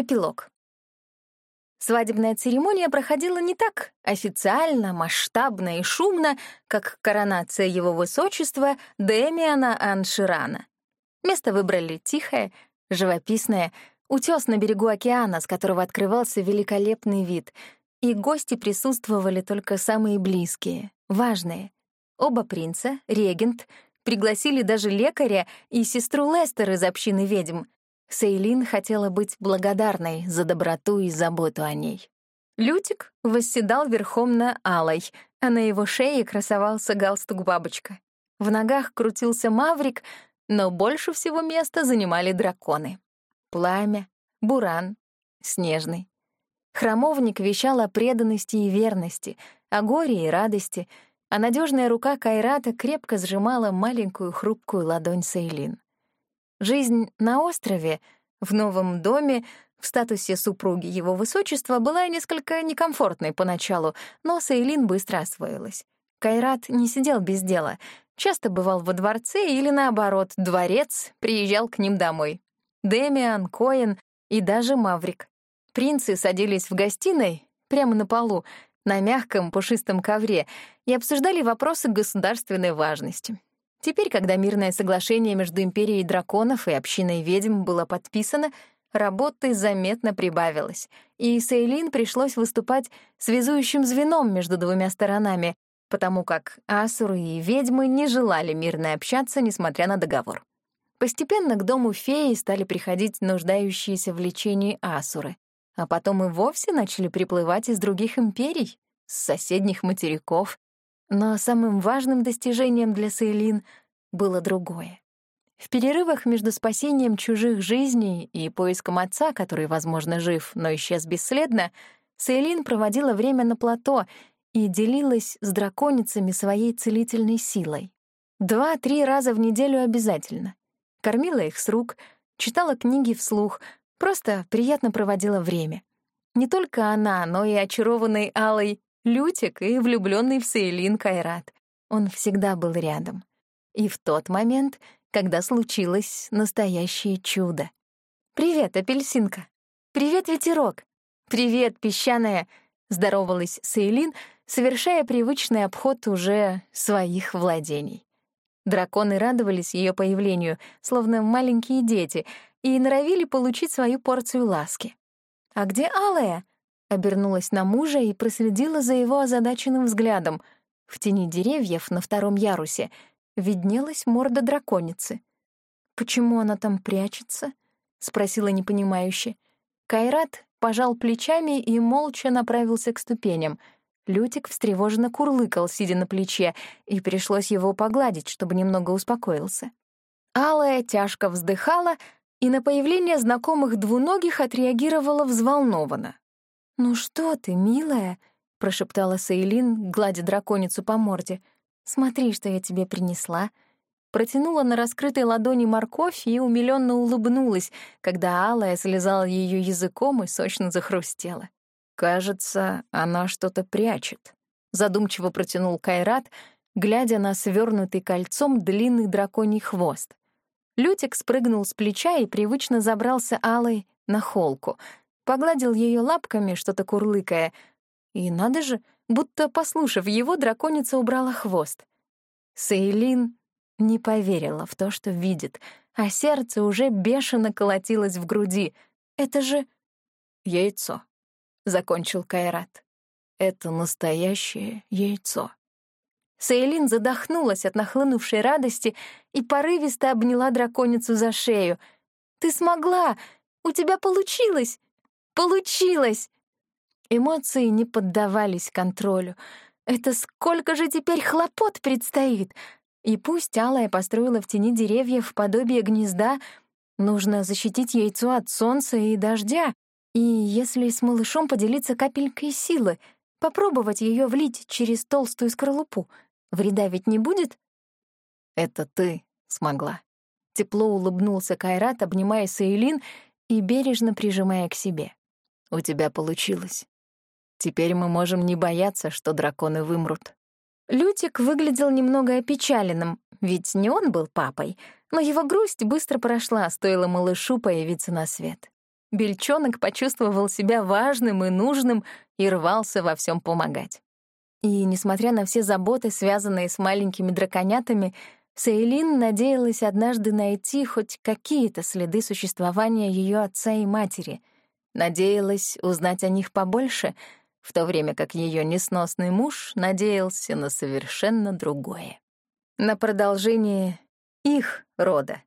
Эпилог. Свадебная церемония проходила не так официально, масштабно и шумно, как коронация его высочества Демиана Анширана. Место выбрали тихое, живописное, утес на берегу океана, с которого открывался великолепный вид, и гости присутствовали только самые близкие, важные. Оба принца, регент, пригласили даже лекаря и сестру Лестер из общины ведьм, Сейлин хотела быть благодарной за доброту и заботу о ней. Лютик восседал верхом на алой, а на его шее красовался галстук-бабочка. В ногах крутился маврик, но больше всего места занимали драконы. Пламя, буран, снежный. Храмовник вещал о преданности и верности, о горе и радости, а надежная рука Кайрата крепко сжимала маленькую хрупкую ладонь Сейлин. Жизнь на острове, в новом доме, в статусе супруги его высочества была несколько некомфортной поначалу, но Сейлин быстро освоилась. Кайрат не сидел без дела, часто бывал во дворце или, наоборот, дворец приезжал к ним домой. Демиан, Коэн и даже Маврик. Принцы садились в гостиной, прямо на полу, на мягком пушистом ковре, и обсуждали вопросы государственной важности. Теперь, когда мирное соглашение между Империей драконов и общиной ведьм было подписано, работы заметно прибавилось, и Сейлин пришлось выступать связующим звеном между двумя сторонами, потому как асуры и ведьмы не желали мирно общаться, несмотря на договор. Постепенно к дому феи стали приходить нуждающиеся в лечении асуры, а потом и вовсе начали приплывать из других империй, с соседних материков, но самым важным достижением для Сейлин было другое. В перерывах между спасением чужих жизней и поиском отца, который, возможно, жив, но исчез бесследно, Сейлин проводила время на плато и делилась с драконицами своей целительной силой. Два-три раза в неделю обязательно. Кормила их с рук, читала книги вслух, просто приятно проводила время. Не только она, но и очарованный Алой Лютик и влюбленный в Сейлин Кайрат. Он всегда был рядом. И в тот момент, когда случилось настоящее чудо. «Привет, апельсинка! Привет, ветерок! Привет, песчаная!» — здоровалась Сейлин, совершая привычный обход уже своих владений. Драконы радовались ее появлению, словно маленькие дети, и норовили получить свою порцию ласки. «А где Алая?» Обернулась на мужа и проследила за его озадаченным взглядом. В тени деревьев на втором ярусе виднелась морда драконицы. «Почему она там прячется?» — спросила непонимающе. Кайрат пожал плечами и молча направился к ступеням. Лютик встревоженно курлыкал, сидя на плече, и пришлось его погладить, чтобы немного успокоился. Алая тяжко вздыхала и на появление знакомых двуногих отреагировала взволнованно. «Ну что ты, милая?» — прошептала Сейлин, гладя драконицу по морде. «Смотри, что я тебе принесла». Протянула на раскрытой ладони морковь и умилённо улыбнулась, когда Алая слезала ее языком и сочно захрустела. «Кажется, она что-то прячет», — задумчиво протянул Кайрат, глядя на свернутый кольцом длинный драконий хвост. Лютик спрыгнул с плеча и привычно забрался Алой на холку — погладил ее лапками, что-то курлыкая. И надо же, будто, послушав его, драконица убрала хвост. Сейлин не поверила в то, что видит, а сердце уже бешено колотилось в груди. Это же яйцо, — закончил Кайрат. Это настоящее яйцо. Сейлин задохнулась от нахлынувшей радости и порывисто обняла драконицу за шею. «Ты смогла! У тебя получилось! Получилось!» Эмоции не поддавались контролю. Это сколько же теперь хлопот предстоит! И пусть Алая построила в тени деревьев подобие гнезда, нужно защитить яйцо от солнца и дождя, и если с малышом поделиться капелькой силы, попробовать ее влить через толстую скорлупу, вреда ведь не будет? «Это ты смогла». Тепло улыбнулся Кайрат, обнимая Саилин и бережно прижимая к себе. У тебя получилось. Теперь мы можем не бояться, что драконы вымрут». Лютик выглядел немного опечаленным, ведь не он был папой, но его грусть быстро прошла, стоило малышу появиться на свет. бельчонок почувствовал себя важным и нужным и рвался во всем помогать. И, несмотря на все заботы, связанные с маленькими драконятами, Сейлин надеялась однажды найти хоть какие-то следы существования ее отца и матери. Надеялась узнать о них побольше, в то время как ее несносный муж надеялся на совершенно другое. На продолжение их рода.